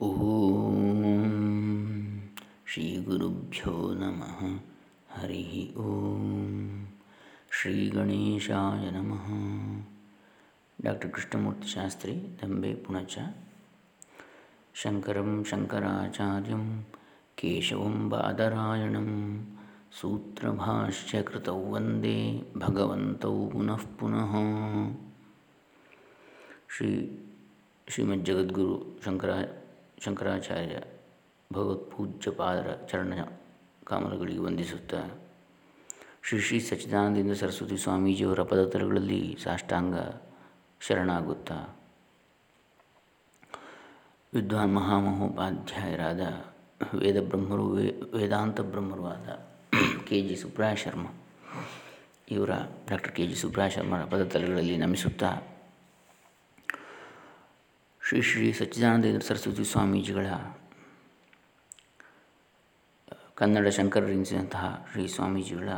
ಓಂ ಶ್ರೀ ಗುರುಭ್ಯೋ ನಮಃ ಹರಿ ಓಂ ಶ್ರೀ ಗಣೇಶಾಯ ನಮಃ ಡಾಕ್ಟರ್ ಕೃಷ್ಣಮೂರ್ತಿ ಶಾಸ್ತ್ರಿ ದಂಬೆ ಪುಣಚ ಶಂಕರಂ ಶಂಕರಾಚಾರ್ಯಂ ಕೇಶವಂ ಬಾದರಾಯಣಂ ಸೂತ್ರಭಾಷ್ಯಕೃತೌ ವಂದೇ ಭಗವಂತೌ ಪುನಃ ಪುನಃ ಶ್ರೀ ಶ್ರೀಮಜ್ಜಗದ್ಗುರು ಶಂಕರ ಶಂಕರಾಚಾರ್ಯ ಭಗವತ್ಪೂಜ್ಯಪಾದರ ಚರಣ ಕಾಮಲಗಳಿಗೆ ವಂದಿಸುತ್ತಾ ಶ್ರೀ ಶ್ರೀ ಸಚ್ಚಿದಾನಂದೇಂದ್ರ ಸರಸ್ವತಿ ಸ್ವಾಮೀಜಿಯವರ ಪದತಲಗಳಲ್ಲಿ ಸಾಷ್ಟಾಂಗ ಶರಣಾಗುತ್ತಾ. ವಿದ್ವಾನ್ ಮಹಾಮಹೋಪಾಧ್ಯಾಯರಾದ ವೇದ ಬ್ರಹ್ಮರು ವೇದಾಂತ ಬ್ರಹ್ಮರು ಆದ ಕೆ ಜಿ ಸುಬ್ರಾಯ ಶರ್ಮ, ಇವರ ಡಾಕ್ಟರ್ ಕೆ ಜಿ ಸುಬ್ರಾಯ ಶರ್ಮರ ಪದತಲಗಳಲ್ಲಿ ನಮಿಸುತ್ತಾ ಶ್ರೀ ಶ್ರೀ ಸಚ್ಚಿದಾನಂದೇಂದ್ರ ಸರಸ್ವತಿ ಸ್ವಾಮೀಜಿಗಳ ಕನ್ನಡ ಶಂಕರರೆನಿಸಿದಂತಹ ಶ್ರೀ ಸ್ವಾಮೀಜಿಗಳ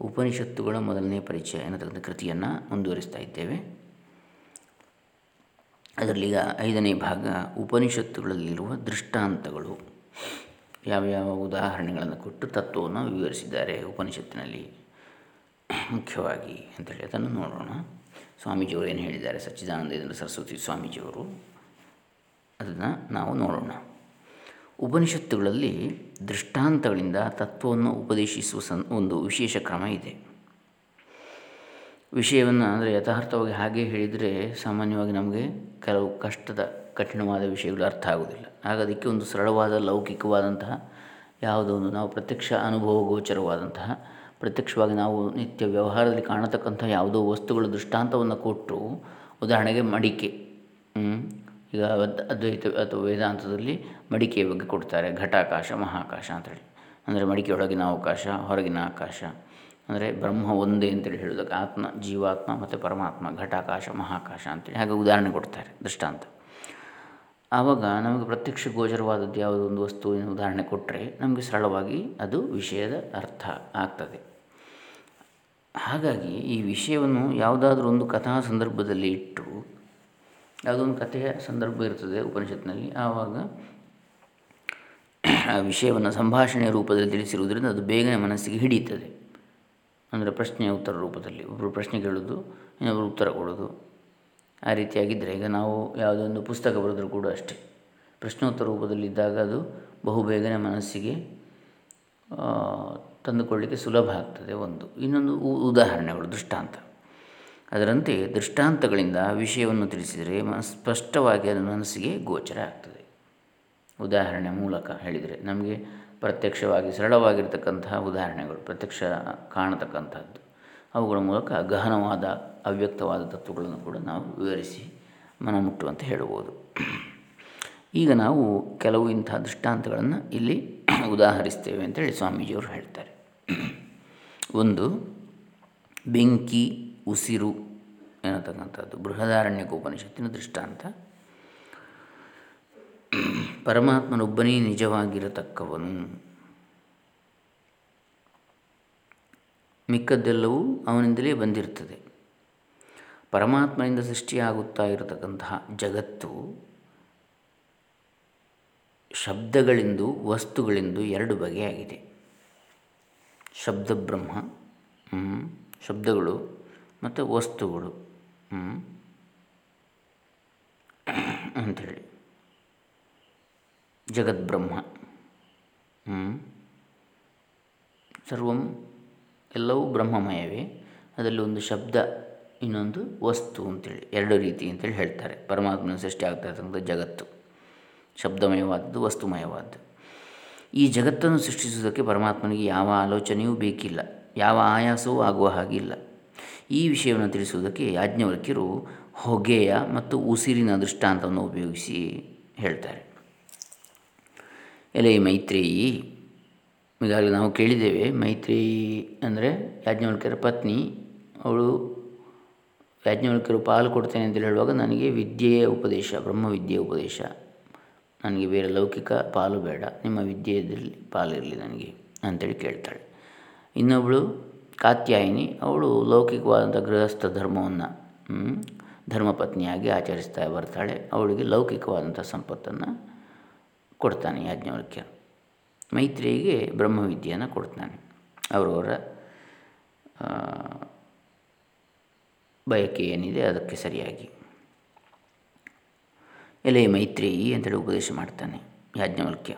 ಉಪನಿಷತ್ತುಗಳ ಮೊದಲನೇ ಪರಿಚಯ ಎನ್ನತಕ್ಕಂಥ ಕೃತಿಯನ್ನು ಮುಂದುವರಿಸ್ತಾ ಇದ್ದೇವೆ. ಅದರಲ್ಲಿ ಐದನೇ ಭಾಗ ಉಪನಿಷತ್ತುಗಳಲ್ಲಿರುವ ದೃಷ್ಟಾಂತಗಳು. ಯಾವ್ಯಾವ ಉದಾಹರಣೆಗಳನ್ನು ಕೊಟ್ಟು ತತ್ವವನ್ನು ವಿವರಿಸಿದ್ದಾರೆ ಉಪನಿಷತ್ತಿನಲ್ಲಿ ಮುಖ್ಯವಾಗಿ ಅಂತೇಳಿ ಅದನ್ನು ನೋಡೋಣ. ಸ್ವಾಮೀಜಿಯವರು ಏನು ಹೇಳಿದ್ದಾರೆ? ಸಚ್ಚಿದಾನಂದೇಂದ್ರ ಸರಸ್ವತಿ ಸ್ವಾಮೀಜಿಯವರು. ಅದನ್ನು ನಾವು ನೋಡೋಣ. ಉಪನಿಷತ್ತುಗಳಲ್ಲಿ ದೃಷ್ಟಾಂತಗಳಿಂದ ತತ್ವವನ್ನು ಉಪದೇಶಿಸುವ ಸನ್, ಒಂದು ವಿಶೇಷ ಕ್ರಮ ಇದೆ. ವಿಷಯವನ್ನು ಅಂದರೆ ಯಥಾರ್ಥವಾಗಿ ಹಾಗೆ ಹೇಳಿದರೆ ಸಾಮಾನ್ಯವಾಗಿ ನಮಗೆ ಕೆಲವು ಕಷ್ಟದ, ಕಠಿಣವಾದ ವಿಷಯಗಳು ಅರ್ಥ ಆಗುವುದಿಲ್ಲ. ಆಗ ಅದಕ್ಕೆ ಒಂದು ಸರಳವಾದ, ಲೌಕಿಕವಾದಂತಹ, ಯಾವುದೋ ಒಂದು ನಾವು ಪ್ರತ್ಯಕ್ಷ ಅನುಭವ ಗೋಚರವಾದಂತಹ ಪ್ರತ್ಯಕ್ಷವಾಗಿ ನಾವು ನಿತ್ಯ ವ್ಯವಹಾರದಲ್ಲಿ ಕಾಣತಕ್ಕಂಥ ಯಾವುದೋ ವಸ್ತುಗಳ ದೃಷ್ಟಾಂತವನ್ನು ಕೊಟ್ಟು ಉದಾಹರಣೆಗೆ ಮಡಿಕೆ. ಈಗ ಅದ್ವೈತ, ಅಥವಾ ವೇದಾಂತದಲ್ಲಿ ಮಡಿಕೆಯ ಬಗ್ಗೆ ಕೊಡ್ತಾರೆ. ಘಟಾಕಾಶ, ಮಹಾಕಾಶ ಅಂತೇಳಿ. ಅಂದರೆ ಮಡಿಕೆಯೊಳಗಿನ ಅವಕಾಶ, ಹೊರಗಿನ ಆಕಾಶ. ಅಂದರೆ ಬ್ರಹ್ಮ ಒಂದೇ ಅಂತೇಳಿ ಹೇಳೋದಕ್ಕೆ ಆತ್ಮ, ಜೀವಾತ್ಮ ಮತ್ತು ಪರಮಾತ್ಮ, ಘಟಾಕಾಶ, ಮಹಾಕಾಶ ಅಂತೇಳಿ ಹಾಗೆ ಉದಾಹರಣೆ ಕೊಡ್ತಾರೆ ದೃಷ್ಟಾಂತ. ಆವಾಗ ನಮಗೆ ಪ್ರತ್ಯಕ್ಷ ಗೋಚರವಾದದ್ದು ಯಾವುದೋ ಒಂದು ವಸ್ತುವಿನ ಉದಾಹರಣೆ ಕೊಟ್ಟರೆ ನಮಗೆ ಸರಳವಾಗಿ ಅದು ವಿಷಯದ ಅರ್ಥ ಆಗ್ತದೆ. ಹಾಗಾಗಿ ಈ ವಿಷಯವನ್ನು ಯಾವುದಾದ್ರೂ ಒಂದು ಕಥಾ ಸಂದರ್ಭದಲ್ಲಿ ಇಟ್ಟು ಯಾವುದೊಂದು ಕಥೆಯ ಸಂದರ್ಭ ಇರ್ತದೆ ಉಪನಿಷತ್ತಿನಲ್ಲಿ ಆವಾಗ ಆ ವಿಷಯವನ್ನು ಸಂಭಾಷಣೆಯ ರೂಪದಲ್ಲಿ ತಿಳಿಸಿರುವುದರಿಂದ ಅದು ಬೇಗನೆ ಮನಸ್ಸಿಗೆ ಹಿಡಿಯುತ್ತದೆ. ಅಂದರೆ ಪ್ರಶ್ನೆಯ ಉತ್ತರ ರೂಪದಲ್ಲಿ. ಒಬ್ಬರು ಪ್ರಶ್ನೆ ಕೇಳೋದು ಇನ್ನೊಬ್ಬರು ಉತ್ತರ ಕೊಡೋದು. ಆ ರೀತಿಯಾಗಿದ್ದರೆ ಈಗ ನಾವು ಯಾವುದೊಂದು ಪುಸ್ತಕ ಬರೆದರೂ ಕೂಡ ಅಷ್ಟೇ. ಪ್ರಶ್ನೋತ್ತರ ರೂಪದಲ್ಲಿದ್ದಾಗ ಅದು ಬಹು ಬೇಗನೆ ಮನಸ್ಸಿಗೆ ತಂದುಕೊಳ್ಳಿಕ್ಕೆ ಸುಲಭ ಆಗ್ತದೆ ಒಂದು. ಇನ್ನೊಂದು ಉದಾಹರಣೆಗಳು, ದೃಷ್ಟಾಂತ. ಅದರಂತೆ ದೃಷ್ಟಾಂತಗಳಿಂದ ವಿಷಯವನ್ನು ತಿಳಿಸಿದರೆ ಸ್ಪಷ್ಟವಾಗಿ ಅದು ಮನಸ್ಸಿಗೆ ಗೋಚರ ಆಗ್ತದೆ. ಉದಾಹರಣೆ ಮೂಲಕ ಹೇಳಿದರೆ ನಮಗೆ ಪ್ರತ್ಯಕ್ಷವಾಗಿ ಸರಳವಾಗಿರ್ತಕ್ಕಂತಹ ಉದಾಹರಣೆಗಳು, ಪ್ರತ್ಯಕ್ಷ ಕಾಣತಕ್ಕಂಥದ್ದು. ಅವುಗಳ ಮೂಲಕ ಗಹನವಾದ, ಅವ್ಯಕ್ತವಾದ ತತ್ವಗಳನ್ನು ಕೂಡ ನಾವು ವಿವರಿಸಿ ಮನಮುಟ್ಟುವಂತೆ ಹೇಳಬಹುದು. ಈಗ ನಾವು ಕೆಲವು ಇಂಥ ದೃಷ್ಟಾಂತಗಳನ್ನು ಇಲ್ಲಿ ಉದಾಹರಿಸ್ತೇವೆ ಅಂತೇಳಿ ಸ್ವಾಮೀಜಿಯವರು ಹೇಳ್ತಾರೆ. ಒಂದು, ಬೆಂಕಿ, ಉಸಿರು ಎನ್ನತಕ್ಕಂಥದ್ದು ಬೃಹದಾರಣ್ಯಕ ಉಪನಿಷತ್ತಿನ ದೃಷ್ಟಾಂತ. ಪರಮಾತ್ಮನೊಬ್ಬನೇ ನಿಜವಾಗಿರತಕ್ಕವನು. ಮಿಕ್ಕದ್ದೆಲ್ಲವೂ ಅವನಿಂದಲೇ ಬಂದಿರ್ತದೆ ಪರಮಾತ್ಮನಿಂದ ಸೃಷ್ಟಿಯಾಗುತ್ತಾ ಇರತಕ್ಕಂತಹ ಜಗತ್ತು ಶಬ್ದಗಳೆಂದು ವಸ್ತುಗಳೆಂದು ಎರಡು ಬಗೆಯಾಗಿದೆ. ಶಬ್ದ ಬ್ರಹ್ಮ ಶಬ್ದಗಳು ಮತ್ತು ವಸ್ತುಗಳು ಅಂಥೇಳಿ ಜಗದ್ಬ್ರಹ್ಮ ಸರ್ವಂ ಎಲ್ಲವೂ ಬ್ರಹ್ಮಮಯವೇ. ಅದರಲ್ಲಿ ಒಂದು ಶಬ್ದ, ಇನ್ನೊಂದು ವಸ್ತು ಅಂತೇಳಿ, ಎರಡು ರೀತಿ ಅಂತೇಳಿ ಹೇಳ್ತಾರೆ. ಪರಮಾತ್ಮನ ಸೃಷ್ಟಿ ಆಗ್ತಾ ಇರ್ತಕ್ಕಂಥ ಜಗತ್ತು. ಶಬ್ದಮಯವಾದದ್ದು, ವಸ್ತುಮಯವಾದದ್ದು. ಈ ಜಗತ್ತನ್ನು ಸೃಷ್ಟಿಸುವುದಕ್ಕೆ ಪರಮಾತ್ಮನಿಗೆ ಯಾವ ಆಲೋಚನೆಯೂ ಬೇಕಿಲ್ಲ. ಯಾವ ಆಯಾಸವೂ ಆಗುವ ಹಾಗಿಲ್ಲ. ಈ ವಿಷಯವನ್ನು ತಿಳಿಸುವುದಕ್ಕೆ ಯಾಜ್ಞವಲ್ಕ್ಯರು ಹೊಗೆಯ ಮತ್ತು ಉಸಿರಿನ ದೃಷ್ಟಾಂತವನ್ನು ಉಪಯೋಗಿಸಿ ಹೇಳ್ತಾರೆ. ಎಲೆ ಮೈತ್ರೇಯಿ ಈಗಾಗಲೇ ನಾವು ಕೇಳಿದ್ದೇವೆ. ಮೈತ್ರಿ ಅಂದರೆ ಯಾಜ್ಞವಲ್ಕ್ಯರ ಪತ್ನಿ. ಅವಳು ಯಾಜ್ಞವಲ್ಕ್ಯರು ಪಾಲು ಕೊಡ್ತೇನೆ ಅಂತ ಹೇಳುವಾಗ ನನಗೆ ವಿದ್ಯೆಯ ಉಪದೇಶ, ಬ್ರಹ್ಮವಿದ್ಯೆಯ ಉಪದೇಶ. ನನಗೆ ಬೇರೆ ಲೌಕಿಕ ಪಾಲು ಬೇಡ. ನಿಮ್ಮ ವಿದ್ಯೆಯಲ್ಲಿ ಪಾಲಿರಲಿ ನನಗೆ ಅಂತೇಳಿ ಕೇಳ್ತಾಳೆ. ಇನ್ನೊಬ್ಬಳು ಕಾತ್ಯಾಯಿನಿ. ಅವಳು ಲೌಕಿಕವಾದಂಥ ಗೃಹಸ್ಥ ಧರ್ಮವನ್ನು ಧರ್ಮಪತ್ನಿಯಾಗಿ ಆಚರಿಸ್ತಾ ಬರ್ತಾಳೆ. ಅವಳಿಗೆ ಲೌಕಿಕವಾದಂಥ ಸಂಪತ್ತನ್ನು ಕೊಡ್ತಾನೆ ಯಾಜ್ಞವಲ್ಕ್ಯ ಮೈತ್ರಿಯಿಗೆ ಬ್ರಹ್ಮವಿದ್ಯೆಯನ್ನು ಕೊಡ್ತಾನೆ. ಅವರವರ ಬಯಕೆ ಏನಿದೆ ಅದಕ್ಕೆ ಸರಿಯಾಗಿ. ಎಲೆ ಮೈತ್ರೇಯಿ ಅಂತೇಳಿ ಉಪದೇಶ ಮಾಡ್ತಾನೆ ಯಾಜ್ಞವಲ್ಕ್ಯ.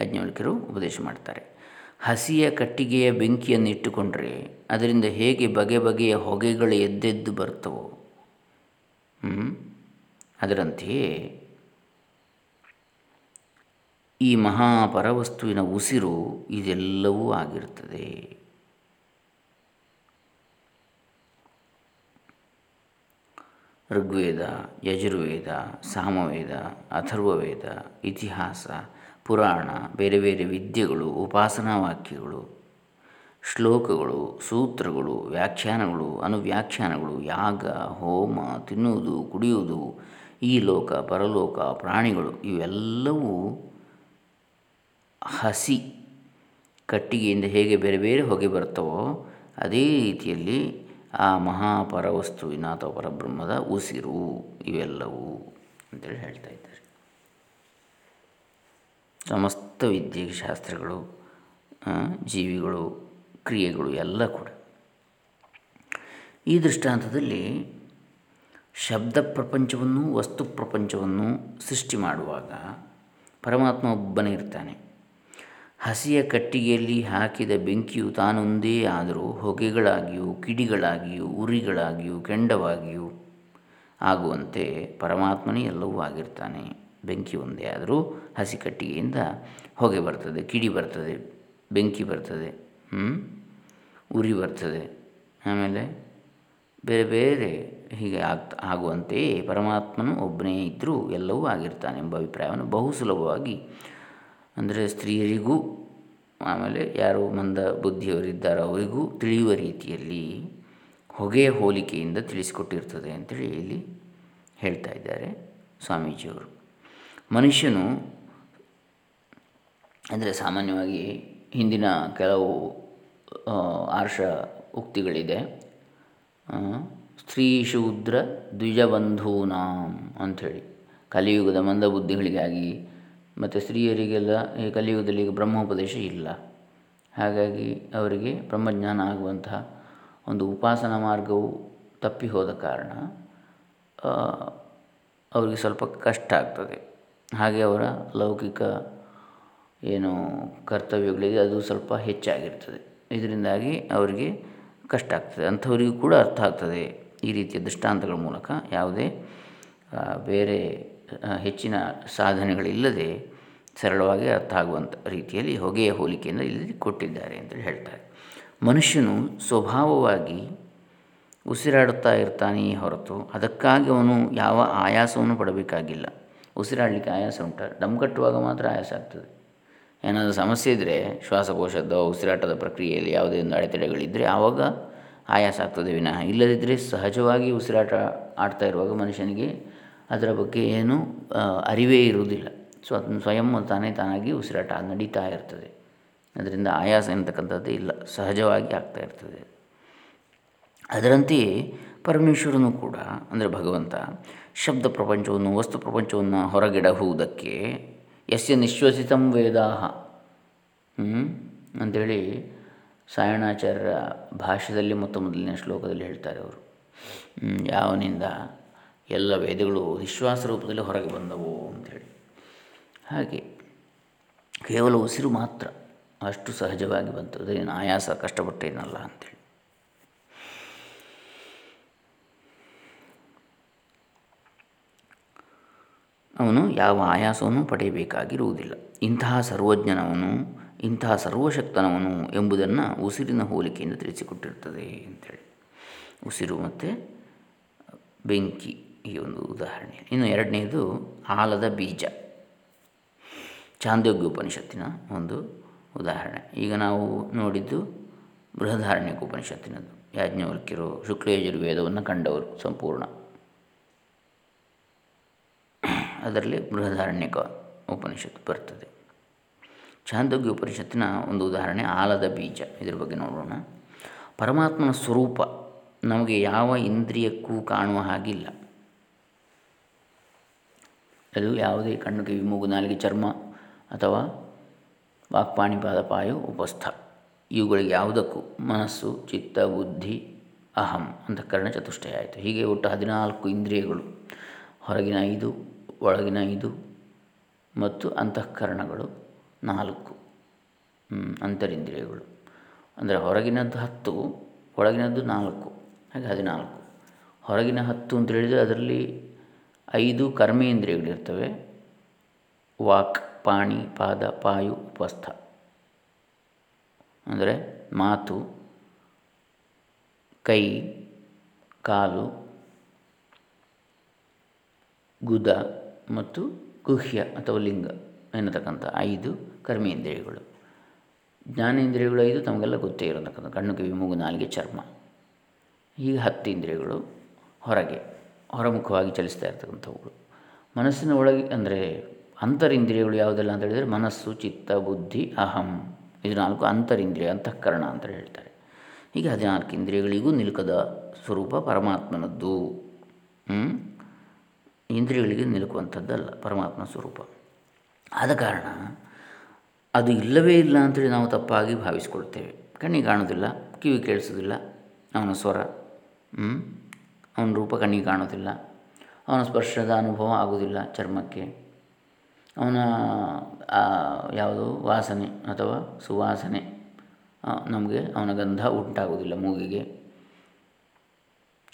ಯಾಜ್ಞವಲ್ಕ್ಯರು ಉಪದೇಶ ಮಾಡ್ತಾರೆ. ಹಸಿಯ ಕಟ್ಟಿಗೆಯ ಬೆಂಕಿಯನ್ನು ಇಟ್ಟುಕೊಂಡ್ರೆ ಅದರಿಂದ ಹೇಗೆ ಬಗೆ ಬಗೆಯ ಹೊಗೆಗಳು ಎದ್ದೆದ್ದು ಬರ್ತವೋ ಅದರಂತೆಯೇ ಈ ಮಹಾಪರವಸ್ತುವಿನ ಉಸಿರು ಇದೆಲ್ಲವೂ ಆಗಿರುತ್ತದೆ. ಋಗ್ವೇದ, ಯಜುರ್ವೇದ, ಸಾಮವೇದ, ಅಥರ್ವವೇದ, ಇತಿಹಾಸ, ಪುರಾಣ, ಬೇರೆ ಬೇರೆ ವಿದ್ಯೆಗಳು, ಉಪಾಸನಾ ವಾಕ್ಯಗಳು, ಶ್ಲೋಕಗಳು, ಸೂತ್ರಗಳು, ವ್ಯಾಖ್ಯಾನಗಳು, ಅನುವ್ಯಾಖ್ಯಾನಗಳು, ಯಾಗ, ಹೋಮ, ತಿನ್ನುವುದು, ಕುಡಿಯುವುದು, ಈ ಲೋಕ, ಪರಲೋಕ, ಪ್ರಾಣಿಗಳು ಇವೆಲ್ಲವೂ ಹಸಿ ಕಟ್ಟಿಗೆಯಿಂದ ಹೇಗೆ ಬೇರೆ ಬೇರೆ ಹೊಗೆ ಬರ್ತವೋ ಅದೇ ರೀತಿಯಲ್ಲಿ ಆ ಮಹಾಪರವಸ್ತುವಿನ ಅಥವಾ ಪರಬ್ರಹ್ಮದ ಉಸಿರು ಇವೆಲ್ಲವೂ ಅಂತೇಳಿ ಹೇಳ್ತಾ ಇದ್ದಾರೆ. ಸಮಸ್ತ ವಿದ್ಯೆ ಶಾಸ್ತ್ರಗಳು ಜೀವಿಗಳು, ಕ್ರಿಯೆಗಳು ಎಲ್ಲ ಕೂಡ. ಈ ದೃಷ್ಟಾಂತದಲ್ಲಿ ಶಬ್ದ ಪ್ರಪಂಚವನ್ನು ವಸ್ತು ಪ್ರಪಂಚವನ್ನು ಸೃಷ್ಟಿ ಮಾಡುವಾಗ ಪರಮಾತ್ಮ ಒಬ್ಬನೇ ಇರ್ತಾನೆ. ಹಸಿಯ ಕಟ್ಟಿಗೆಯಲ್ಲಿ ಹಾಕಿದ ಬೆಂಕಿಯು ತಾನೊಂದೇ ಆದರೂ ಹೊಗೆಗಳಾಗಿಯೂ, ಕಿಡಿಗಳಾಗಿಯೂ, ಉರಿಗಳಾಗಿಯೂ, ಕೆಂಡವಾಗಿಯೂ ಆಗುವಂತೆ ಪರಮಾತ್ಮನೇ ಎಲ್ಲವೂ ಆಗಿರ್ತಾನೆ. ಬೆಂಕಿ ಒಂದೇ ಆದರೂ ಹಸಿ ಕಟ್ಟಿಗೆಯಿಂದ ಹೊಗೆ ಬರ್ತದೆ, ಕಿಡಿ ಬರ್ತದೆ, ಬೆಂಕಿ ಬರ್ತದೆ ಉರಿ ಬರ್ತದೆ. ಆಮೇಲೆ ಬೇರೆ ಬೇರೆ ಹೀಗೆ ಆಗ್ತಾ ಆಗುವಂತೆಯೇ ಪರಮಾತ್ಮನು ಒಬ್ಬನೇ ಇದ್ದರೂ ಎಲ್ಲವೂ ಆಗಿರ್ತಾನೆ ಎಂಬ ಅಭಿಪ್ರಾಯವನ್ನು ಬಹು ಸುಲಭವಾಗಿ ಅಂದರೆ ಸ್ತ್ರೀಯರಿಗೂ, ಆಮೇಲೆ ಯಾರು ಮಂದ ಬುದ್ಧಿಯವರಿದ್ದಾರೋ ಅವರಿಗೂ ತಿಳಿಯುವ ರೀತಿಯಲ್ಲಿ ಹೊಗೆಯ ಹೋಲಿಕೆಯಿಂದ ತಿಳಿಸಿಕೊಟ್ಟಿರ್ತದೆ ಅಂತೇಳಿ ಇಲ್ಲಿ ಹೇಳ್ತಾ ಇದ್ದಾರೆ ಸ್ವಾಮೀಜಿಯವರು. ಮನುಷ್ಯನು ಅಂದರೆ ಸಾಮಾನ್ಯವಾಗಿ ಹಿಂದಿನ ಕೆಲವು ಆರ್ಷ ಉಕ್ತಿಗಳಿದೆ. ಸ್ತ್ರೀ ಶೂದ್ರ ದ್ವಿಜಬಂಧೂನಾಂ ಅಂಥೇಳಿ. ಕಲಿಯುಗದ ಮಂದಬುದ್ಧಿಗಳಿಗಾಗಿ ಮತ್ತು ಸ್ತ್ರೀಯರಿಗೆಲ್ಲ ಈ ಕಲಿಯುಗದಲ್ಲಿ ಈಗ ಬ್ರಹ್ಮೋಪದೇಶ ಇಲ್ಲ. ಹಾಗಾಗಿ ಅವರಿಗೆ ಬ್ರಹ್ಮಜ್ಞಾನ ಆಗುವಂತಹ ಒಂದು ಉಪಾಸನಾ ಮಾರ್ಗವು ತಪ್ಪಿ ಹೋದ ಕಾರಣ ಅವರಿಗೆ ಸ್ವಲ್ಪ ಕಷ್ಟ ಆಗ್ತದೆ. ಹಾಗೆ ಅವರ ಲೌಕಿಕ ಏನು ಕರ್ತವ್ಯಗಳಿದೆ ಅದು ಸ್ವಲ್ಪ ಹೆಚ್ಚಾಗಿರ್ತದೆ. ಇದರಿಂದಾಗಿ ಅವರಿಗೆ ಕಷ್ಟ ಆಗ್ತದೆ. ಅಂಥವರಿಗೂ ಕೂಡ ಅರ್ಥ ಆಗ್ತದೆ ಈ ರೀತಿಯ ದೃಷ್ಟಾಂತಗಳ ಮೂಲಕ. ಯಾವುದೇ ಬೇರೆ ಹೆಚ್ಚಿನ ಸಾಧನೆಗಳಿಲ್ಲದೆ ಸರಳವಾಗಿ ಅರ್ಥ ಆಗುವಂಥ ರೀತಿಯಲ್ಲಿ ಹೊಗೆಯ ಹೋಲಿಕೆಯನ್ನು ಇಲ್ಲಿ ಕೊಟ್ಟಿದ್ದಾರೆ ಅಂತೇಳಿ ಹೇಳ್ತಾರೆ. ಮನುಷ್ಯನು ಸ್ವಭಾವವಾಗಿ ಉಸಿರಾಡುತ್ತಾ ಇರ್ತಾನೆಯೇ ಹೊರತು ಅದಕ್ಕಾಗಿ ಅವನು ಯಾವ ಆಯಾಸವನ್ನು ಪಡಬೇಕಾಗಿಲ್ಲ. ಉಸಿರಾಡಲಿಕ್ಕೆ ಆಯಾಸ ಉಂಟ. ದಮ್ ಕಟ್ಟುವಾಗ ಮಾತ್ರ ಆಯಾಸ ಆಗ್ತದೆ. ಏನಾದರೂ ಸಮಸ್ಯೆ ಇದ್ದರೆ ಶ್ವಾಸಕೋಶದ ಉಸಿರಾಟದ ಪ್ರಕ್ರಿಯೆಯಲ್ಲಿ ಯಾವುದೇ ಒಂದು ಅಡೆತಡೆಗಳಿದ್ದರೆ ಆವಾಗ ಆಯಾಸ ಆಗ್ತದೆ ವಿನಃ. ಇಲ್ಲದಿದ್ದರೆ ಸಹಜವಾಗಿ ಉಸಿರಾಟ ಆಡ್ತಾ ಇರುವಾಗ ಮನುಷ್ಯನಿಗೆ ಅದರ ಬಗ್ಗೆ ಏನು ಅರಿವೇ ಇರುವುದಿಲ್ಲ. ಸೊ ಅದನ್ನು ಸ್ವಯಂ ತಾನೇ ತಾನಾಗಿ ಉಸಿರಾಟ ನಡೀತಾ ಇರ್ತದೆ. ಅದರಿಂದ ಆಯಾಸ ಎಂತಕ್ಕಂಥದ್ದು ಇಲ್ಲ. ಸಹಜವಾಗಿ ಆಗ್ತಾ ಇರ್ತದೆ. ಅದರಂತೆಯೇ ಪರಮೇಶ್ವರನು ಕೂಡ, ಅಂದರೆ ಭಗವಂತ, ಶಬ್ದ ಪ್ರಪಂಚವನ್ನು, ವಸ್ತು ಪ್ರಪಂಚವನ್ನು ಹೊರಗಿಡಹುವುದಕ್ಕೆ ಯಸ್ಯ ನಿಶ್ವಸಿತಂ ವೇದಾಹ. ಅಂಥೇಳಿ ಸಾಯಣಾಚಾರ್ಯರ ಭಾಷ್ಯದಲ್ಲಿ, ಮೊತ್ತ ಮೊದಲನೇ ಶ್ಲೋಕದಲ್ಲಿ ಹೇಳ್ತಾರೆ ಅವರು. ಯಾವನಿಂದ ಎಲ್ಲ ವೇದಗಳು ವಿಶ್ವಾಸ ರೂಪದಲ್ಲಿ ಹೊರಗೆ ಬಂದವು ಅಂಥೇಳಿ. ಹಾಗೆ ಕೇವಲ ಉಸಿರು ಮಾತ್ರ ಅಷ್ಟು ಸಹಜವಾಗಿ ಬಂತು. ಅದೇನು ಆಯಾಸ ಕಷ್ಟಪಟ್ಟೇನಲ್ಲ ಅಂಥೇಳಿ. ಅವನು ಯಾವ ಆಯಾಸವನ್ನು ಪಡೆಯಬೇಕಾಗಿರುವುದಿಲ್ಲ. ಇಂತಹ ಸರ್ವಜ್ಞನವನು, ಇಂತಹ ಸರ್ವಶಕ್ತನವನು ಎಂಬುದನ್ನು ಉಸಿರಿನ ಹೋಲಿಕೆಯಿಂದ ತಿಳಿಸಿಕೊಟ್ಟಿರ್ತದೆ ಅಂಥೇಳಿ. ಉಸಿರು ಮತ್ತು ಬೆಂಕಿ. ಈ ಒಂದು ಉದಾಹರಣೆ. ಇನ್ನು ಎರಡನೇದು ಆಲದ ಬೀಜ. ಚಾಂದೋಗ್ಯ ಉಪನಿಷತ್ತಿನ ಒಂದು ಉದಾಹರಣೆ. ಈಗ ನಾವು ನೋಡಿದ್ದು ಬೃಹದಾರಣ್ಯಕ ಉಪನಿಷತ್ತಿನದು ಯಾಜ್ಞವಲ್ಕಿರು ಶುಕ್ಲಯಜುರ್ವೇದವನ್ನು ಕಂಡವರು ಸಂಪೂರ್ಣ. ಅದರಲ್ಲಿ ಬೃಹದಾರಣ್ಯಕ ಉಪನಿಷತ್ತು ಬರ್ತದೆ. ಚಾಂದೋಗ್ಯ ಉಪನಿಷತ್ತಿನ ಒಂದು ಉದಾಹರಣೆ ಆಲದ ಬೀಜ. ಇದ್ರ ಬಗ್ಗೆ ನೋಡೋಣ. ಪರಮಾತ್ಮನ ಸ್ವರೂಪ ನಮಗೆ ಯಾವ ಇಂದ್ರಿಯಕ್ಕೂ ಕಾಣುವ ಹಾಗಿಲ್ಲ. ಅದು ಯಾವುದೇ ಕಣ್ಣು ಕಿವಿ ಮೂಗು ನಾಲಿಗೆ ಚರ್ಮ ಅಥವಾ ವಾಕ್ಪಾಣಿಪಾದ ಪಾಯು ಉಪಸ್ಥ. ಇವುಗಳಿಗೆ ಯಾವುದಕ್ಕೂ ಮನಸ್ಸು, ಚಿತ್ತ, ಬುದ್ಧಿ, ಅಹಂ ಅಂತಃಕರಣ ಚತುಷ್ಟಯ ಆಯಿತು. ಹೀಗೆ ಒಟ್ಟು ಹದಿನಾಲ್ಕು ಇಂದ್ರಿಯಗಳು, ಹೊರಗಿನ ಐದು, ಒಳಗಿನ ಐದು ಮತ್ತು ಅಂತಃಕರಣಗಳು ನಾಲ್ಕು. ಅಂತರಿಂದ್ರಿಯಗಳು. ಅಂದರೆ ಹೊರಗಿನದ್ದು ಹತ್ತು, ಒಳಗಿನದ್ದು ನಾಲ್ಕು, ಹಾಗೆ ಹದಿನಾಲ್ಕು. ಹೊರಗಿನ ಹತ್ತು ಅಂತ ಹೇಳಿದರೆ ಅದರಲ್ಲಿ ಐದು ಕರ್ಮೇಂದ್ರಿಯಗಳಿರ್ತವೆ. ವಾಕ್, ಪಾಣಿ, ಪಾದ, ಪಾಯು, ಉಪಸ್ಥ. ಅಂದರೆ ಮಾತು, ಕೈ, ಕಾಲು, ಗುದ ಮತ್ತು ಗುಹ್ಯ ಅಥವಾ ಲಿಂಗ ಎನ್ನತಕ್ಕಂಥ ಐದು ಕರ್ಮೇಂದ್ರಿಯಗಳು. ಜ್ಞಾನೇಂದ್ರಿಯಗಳು ಐದು, ತಮಗೆಲ್ಲ ಗೊತ್ತೇ ಇರತಕ್ಕಂಥ ಕಣ್ಣು, ಕಿವಿ, ಮೂಗು, ನಾಲಿಗೆ ಚರ್ಮ. ಹೀಗೆ ಹತ್ತು ಇಂದ್ರಿಯಗಳು ಹೊರಗೆ. ಹೊರಮುಖವಾಗಿ ಚಲಿಸ್ತಾ ಇರ್ತಕ್ಕಂಥವುಗಳು. ಮನಸ್ಸಿನ ಒಳಗೆ ಅಂದರೆ ಅಂತರಿಂದ್ರಿಯಗಳು ಯಾವುದೆಲ್ಲ ಅಂತ ಹೇಳಿದರೆ ಮನಸ್ಸು, ಚಿತ್ತ, ಬುದ್ಧಿ, ಅಹಂ. ಇದು ನಾಲ್ಕು ಅಂತರಿಂದ್ರಿಯ, ಅಂತಃಕರಣ ಅಂತ ಹೇಳ್ತಾರೆ. ಹೀಗೆ ಹದಿನಾಲ್ಕು ಇಂದ್ರಿಯಗಳಿಗೂ ನಿಲುಕದ ಸ್ವರೂಪ ಪರಮಾತ್ಮನದ್ದು. ಇಂದ್ರಿಯಗಳಿಗೆ ನಿಲುಕುವಂಥದ್ದಲ್ಲ, ಪರಮಾತ್ಮ ಸ್ವರೂಪ. ಆದ ಕಾರಣ ಅದು ಇಲ್ಲವೇ ಇಲ್ಲ ಅಂತೇಳಿ ನಾವು ತಪ್ಪಾಗಿ ಭಾವಿಸ್ಕೊಳ್ತೇವೆ. ಕಣ್ಣಿಗೆ ಕಾಣೋದಿಲ್ಲ, ಕಿವಿ ಕೇಳಿಸೋದಿಲ್ಲ, ಅವನ ಸ್ವರ. ಅವನ ರೂಪ ಕಣ್ಣಿಗೆ ಕಾಣೋದಿಲ್ಲ ಅವನ ಸ್ಪರ್ಶದ ಅನುಭವ ಆಗುವುದಿಲ್ಲ ಚರ್ಮಕ್ಕೆ. ಅವನ ಯಾವುದು, ವಾಸನೆ ಅಥವಾ ಸುವಾಸನೆ ನಮಗೆ ಅವನ ಗಂಧ ಉಂಟಾಗುವುದಿಲ್ಲ ಮೂಗಿಗೆ.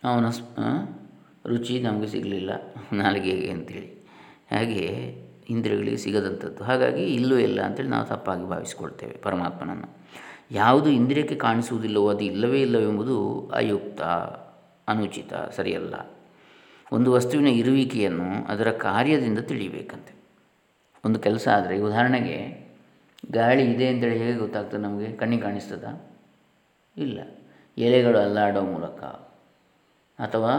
ಅವನ ರುಚಿ ನಮಗೆ ಸಿಗಲಿಲ್ಲ, ನಾಲಿಗೆಗೆ ಅಂತೇಳಿ. ಹಾಗೆ ಇಂದ್ರಿಯಗಳಿಗೆ ಸಿಗದಂಥದ್ದು. ಹಾಗಾಗಿ ಇಲ್ಲೂ ಇಲ್ಲ ಅಂತೇಳಿ ನಾವು ತಪ್ಪಾಗಿ ಭಾವಿಸ್ಕೊಳ್ತೇವೆ ಪರಮಾತ್ಮನನ್ನು. ಯಾವುದು ಇಂದ್ರಿಯಕ್ಕೆ ಕಾಣಿಸುವುದಿಲ್ಲವೋ ಅದು ಇಲ್ಲವೇ ಇಲ್ಲವೆಂಬುದು ಅಯುಕ್ತ. ಅನುಚಿತ, ಸರಿಯಲ್ಲ. ಒಂದು ವಸ್ತುವಿನ ಇರುವಿಕೆಯನ್ನು ಅದರ ಕಾರ್ಯದಿಂದ ತಿಳಿಯಬೇಕಂತೆ. ಒಂದು ಕೆಲಸ ಆದರೆ, ಉದಾಹರಣೆಗೆ, ಗಾಳಿ ಇದೆ ಅಂತೇಳಿ ಹೇಗೆ ಗೊತ್ತಾಗ್ತದೆ ನಮಗೆ? ಕಣ್ಣಿಗೆ ಕಾಣಿಸ್ತದ? ಇಲ್ಲ. ಎಲೆಗಳು ಅಲ್ಲಾಡೋ ಮೂಲಕ. ಅಥವಾ